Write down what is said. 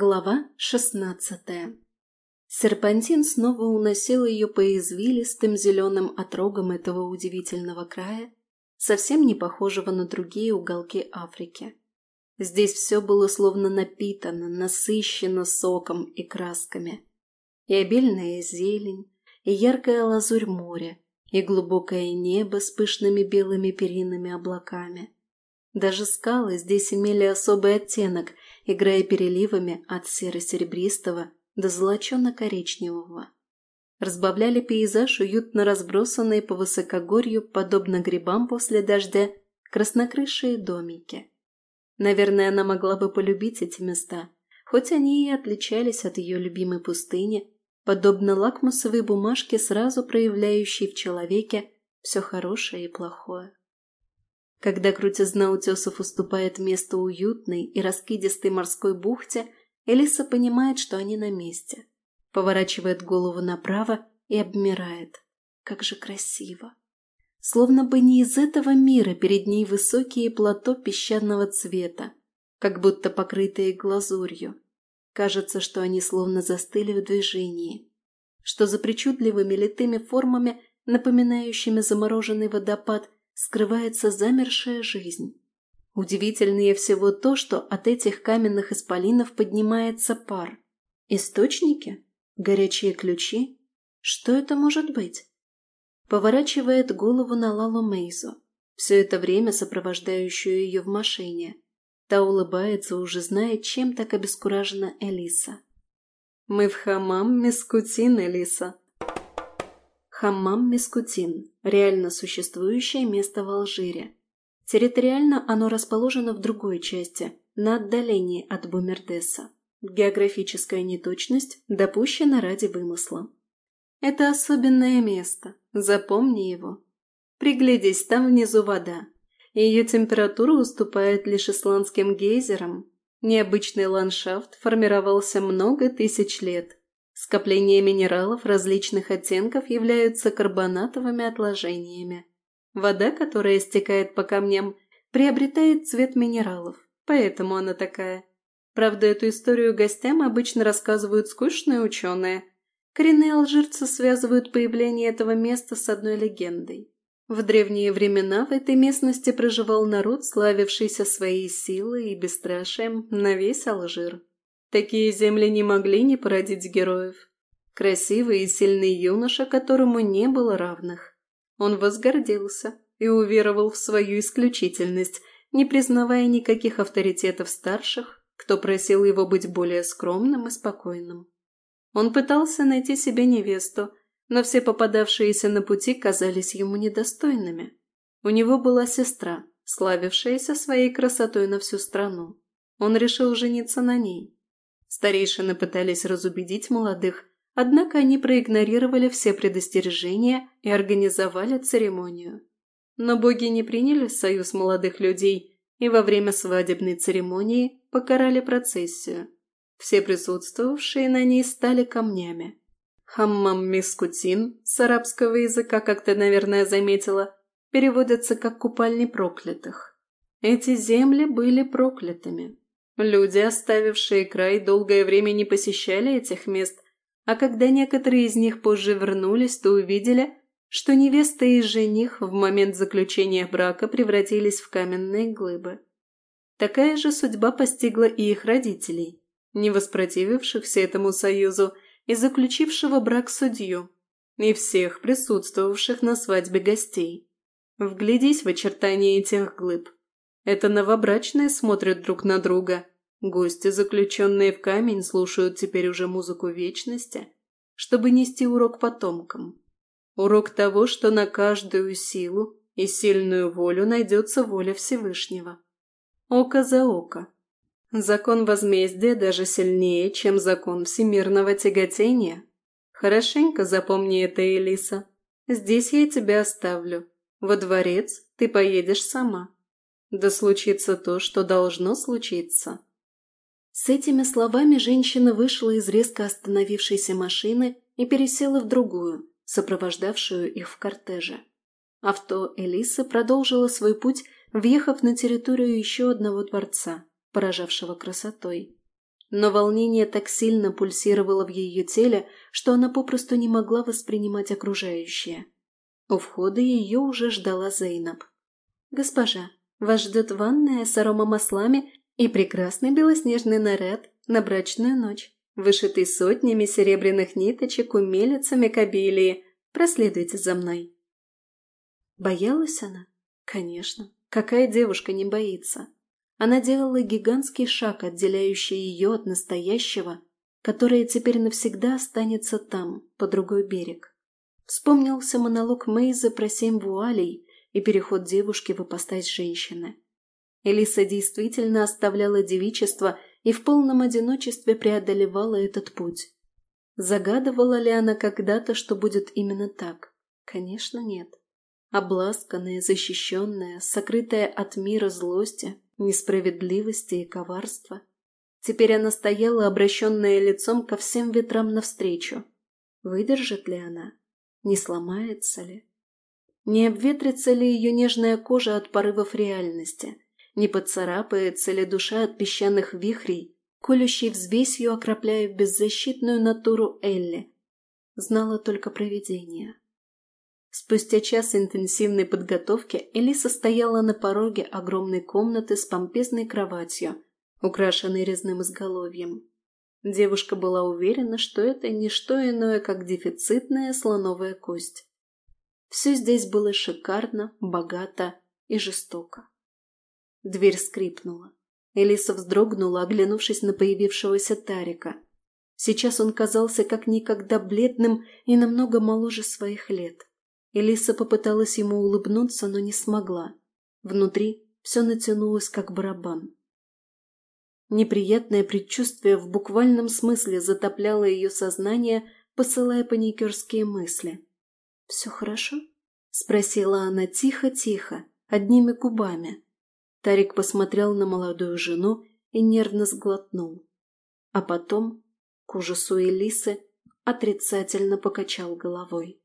Глава шестнадцатая Серпантин снова уносил ее по извилистым зеленым отрогам этого удивительного края, совсем не похожего на другие уголки Африки. Здесь все было словно напитано, насыщено соком и красками. И обильная зелень, и яркая лазурь моря, и глубокое небо с пышными белыми перинами облаками. Даже скалы здесь имели особый оттенок – играя переливами от серо-серебристого до золочено-коричневого. Разбавляли пейзаж уютно разбросанные по высокогорью, подобно грибам после дождя, краснокрышие домики. Наверное, она могла бы полюбить эти места, хоть они и отличались от ее любимой пустыни, подобно лакмусовой бумажке, сразу проявляющей в человеке все хорошее и плохое. Когда крутизна утесов уступает место уютной и раскидистой морской бухте, Элиса понимает, что они на месте. Поворачивает голову направо и обмирает. Как же красиво! Словно бы не из этого мира перед ней высокие плато песчаного цвета, как будто покрытые глазурью. Кажется, что они словно застыли в движении, что за причудливыми литыми формами, напоминающими замороженный водопад, скрывается замершая жизнь. Удивительнее всего то, что от этих каменных исполинов поднимается пар. Источники? Горячие ключи? Что это может быть? Поворачивает голову на Лалу Мейзу, все это время сопровождающую ее в машине. Та улыбается, уже зная, чем так обескуражена Элиса. «Мы в хамам, Мискутин, Элиса», Хаммам Мискутин – реально существующее место в Алжире. Территориально оно расположено в другой части, на отдалении от Бумердеса. Географическая неточность допущена ради вымысла. Это особенное место, запомни его. Приглядись, там внизу вода. Ее температура уступает лишь исландским гейзерам. Необычный ландшафт формировался много тысяч лет. Скопления минералов различных оттенков являются карбонатовыми отложениями. Вода, которая стекает по камням, приобретает цвет минералов, поэтому она такая. Правда, эту историю гостям обычно рассказывают скучные ученые. Коренные алжирцы связывают появление этого места с одной легендой. В древние времена в этой местности проживал народ, славившийся своей силой и бесстрашием на весь Алжир. Такие земли не могли не породить героев. Красивый и сильный юноша, которому не было равных. Он возгордился и уверовал в свою исключительность, не признавая никаких авторитетов старших, кто просил его быть более скромным и спокойным. Он пытался найти себе невесту, но все попадавшиеся на пути казались ему недостойными. У него была сестра, славившаяся своей красотой на всю страну. Он решил жениться на ней. Старейшины пытались разубедить молодых, однако они проигнорировали все предостережения и организовали церемонию. Но боги не приняли союз молодых людей и во время свадебной церемонии покарали процессию. Все присутствовавшие на ней стали камнями. Хаммам Мискутин с арабского языка, как ты, наверное, заметила, переводится как «купальни проклятых». Эти земли были проклятыми. Люди, оставившие край, долгое время не посещали этих мест, а когда некоторые из них позже вернулись, то увидели, что невеста и жених в момент заключения брака превратились в каменные глыбы. Такая же судьба постигла и их родителей, не воспротивившихся этому союзу и заключившего брак судью, и всех присутствовавших на свадьбе гостей. Вглядись в очертания этих глыб. Это новобрачные смотрят друг на друга. Гости, заключенные в камень, слушают теперь уже музыку вечности, чтобы нести урок потомкам. Урок того, что на каждую силу и сильную волю найдется воля Всевышнего. Око за око. Закон возмездия даже сильнее, чем закон всемирного тяготения. Хорошенько запомни это, Элиса. Здесь я тебя оставлю. Во дворец ты поедешь сама. Да случится то, что должно случиться. С этими словами женщина вышла из резко остановившейся машины и пересела в другую, сопровождавшую их в кортеже. Авто Элисы продолжило свой путь, въехав на территорию еще одного дворца, поражавшего красотой. но волнение так сильно пульсировало в ее теле, что она попросту не могла воспринимать окружающее. У входа ее уже ждала Зейнаб. «Госпожа, вас ждет ванная с аромамаслами и прекрасный белоснежный наряд на брачную ночь, вышитый сотнями серебряных ниточек умелицами кабелии. Проследуйте за мной». Боялась она? Конечно. Какая девушка не боится? Она делала гигантский шаг, отделяющий ее от настоящего, которое теперь навсегда останется там, по другой берег. Вспомнился монолог Мейза про семь вуалей и переход девушки в ипостась женщины. Элиса действительно оставляла девичество и в полном одиночестве преодолевала этот путь. Загадывала ли она когда-то, что будет именно так? Конечно, нет. Обласканная, защищенная, сокрытая от мира злости, несправедливости и коварства. Теперь она стояла, обращенная лицом ко всем ветрам навстречу. Выдержит ли она? Не сломается ли? Не обветрится ли ее нежная кожа от порывов реальности? Не поцарапается ли душа от песчаных вихрей, колющей взвесью окропляя беззащитную натуру Элли? Знала только провидение. Спустя час интенсивной подготовки Элиса стояла на пороге огромной комнаты с помпезной кроватью, украшенной резным изголовьем. Девушка была уверена, что это не что иное, как дефицитная слоновая кость. Все здесь было шикарно, богато и жестоко. Дверь скрипнула. Элиса вздрогнула, оглянувшись на появившегося Тарика. Сейчас он казался как никогда бледным и намного моложе своих лет. Элиса попыталась ему улыбнуться, но не смогла. Внутри все натянулось, как барабан. Неприятное предчувствие в буквальном смысле затопляло ее сознание, посылая паникерские мысли. «Все хорошо?» – спросила она тихо-тихо, одними губами. Тарик посмотрел на молодую жену и нервно сглотнул. А потом, к ужасу Элисы, отрицательно покачал головой.